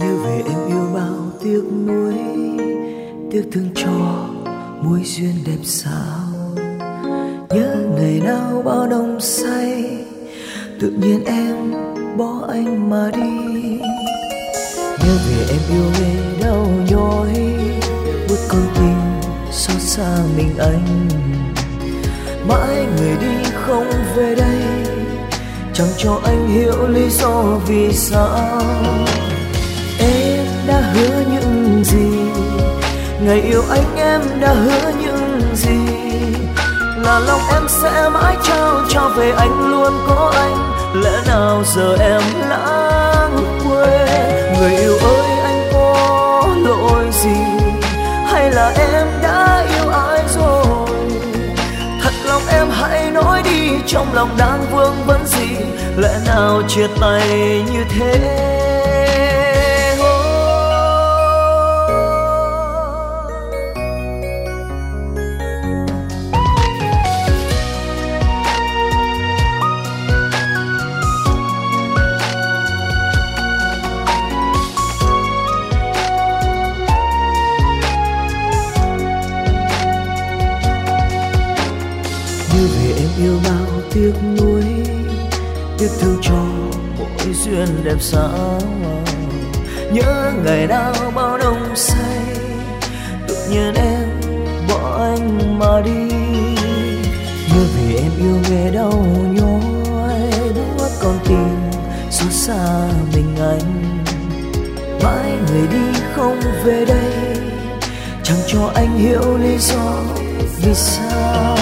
như về em yêu bao tiếc nuối, tiếc thương cho mối duyên đẹp sao. Nhớ ngày nào bao đông say, tự nhiên em bỏ anh mà đi. Nhớ về em yêu nghe đau nhói, bước con tim xót xa mình anh. Mãi người đi không về đây, chẳng cho anh hiểu lý do vì sao. Ngày yêu anh em đã hứa những gì? Là lòng em sẽ mãi trao cho về anh luôn có anh. Lẽ nào giờ em lãng quên? Người yêu ơi, anh có lỗi gì? Hay là em đã yêu ai rồi? Thật lòng em hãy nói đi, trong lòng đang vương vấn gì? Lẽ nào chia tay như thế? Như về em yêu bao tiếc nuối, tiếc thương cho mỗi duyên đẹp sao nhớ ngày nào bao đông say, tự nhiên em bỏ anh mà đi. Nhớ về em yêu nghe đau nhói buốt con tim xót xa mình anh. Mãi người đi không về đây, chẳng cho anh hiểu lý do vì sao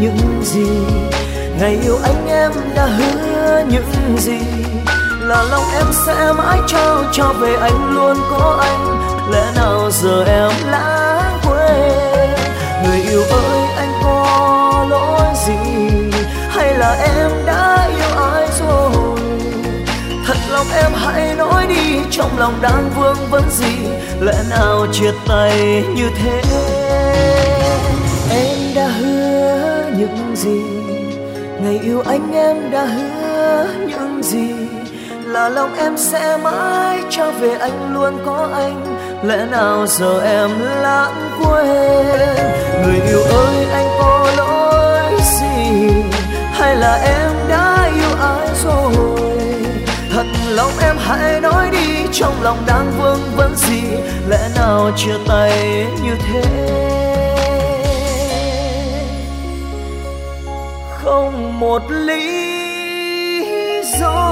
những gì? Ngày yêu anh em đã hứa những gì? Là lòng em sẽ mãi trao cho về anh luôn có anh. Lẽ nào giờ em lãng quên? Người yêu ơi, anh có lỗi gì? Hay là em đã yêu ai rồi? Thật lòng em hãy nói đi, trong lòng đang vương vấn gì? Lẽ nào chia tay như thế? Em đã hứa những gì ngày yêu anh em đã hứa. Những gì là lòng em sẽ mãi cho về anh luôn có anh. Lẽ nào giờ em lãng quên? Người yêu ơi, anh có lỗi gì? Hay là em đã yêu ai rồi? Thật lòng em hãy nói đi, trong lòng đang vương vấn gì? Lẽ nào chia tay như thế? một lý do.